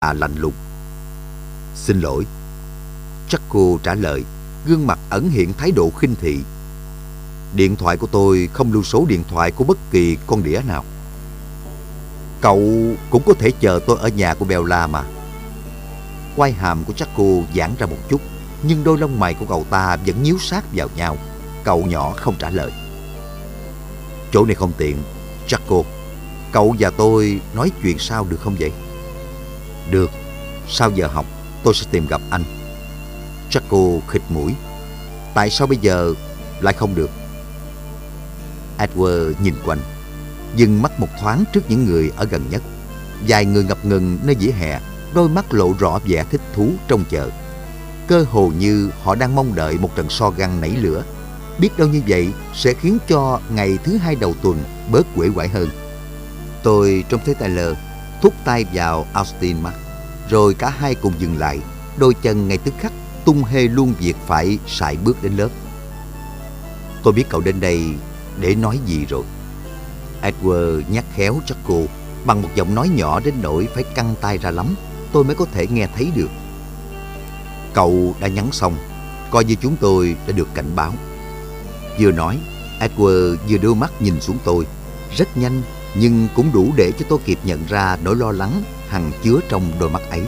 à lạnh lùng. Xin lỗi. Chaco trả lời, gương mặt ẩn hiện thái độ khinh thị. Điện thoại của tôi không lưu số điện thoại của bất kỳ con đĩa nào. Cậu cũng có thể chờ tôi ở nhà của Bella mà. Quai hàm của Chaco giãn ra một chút, nhưng đôi lông mày của cậu ta vẫn nhíu sát vào nhau. Cậu nhỏ không trả lời. Chỗ này không tiện. Chaco, cậu và tôi nói chuyện sao được không vậy? Được, sau giờ học tôi sẽ tìm gặp anh. Jaco khịt mũi. Tại sao bây giờ lại không được? Edward nhìn quanh, dừng mắt một thoáng trước những người ở gần nhất. Vài người ngập ngừng nơi vỉa hè, đôi mắt lộ rõ vẻ thích thú trong chợ. Cơ hồ như họ đang mong đợi một trận so găng nảy lửa. Biết đâu như vậy sẽ khiến cho ngày thứ hai đầu tuần bớt quể quải hơn. Tôi trông thấy Tyler thúc tay vào Austin mắt, rồi cả hai cùng dừng lại, đôi chân ngay tức khắc tung hê luôn việc phải sải bước đến lớp. Tôi biết cậu đến đây để nói gì rồi. Edward nhắc khéo cho cô bằng một giọng nói nhỏ đến nỗi phải căng tay ra lắm, tôi mới có thể nghe thấy được. Cậu đã nhắn xong, coi như chúng tôi đã được cảnh báo. Vừa nói, Edward vừa đưa mắt nhìn xuống tôi, rất nhanh nhưng cũng đủ để cho tôi kịp nhận ra nỗi lo lắng, hằng chứa trong đôi mắt ấy.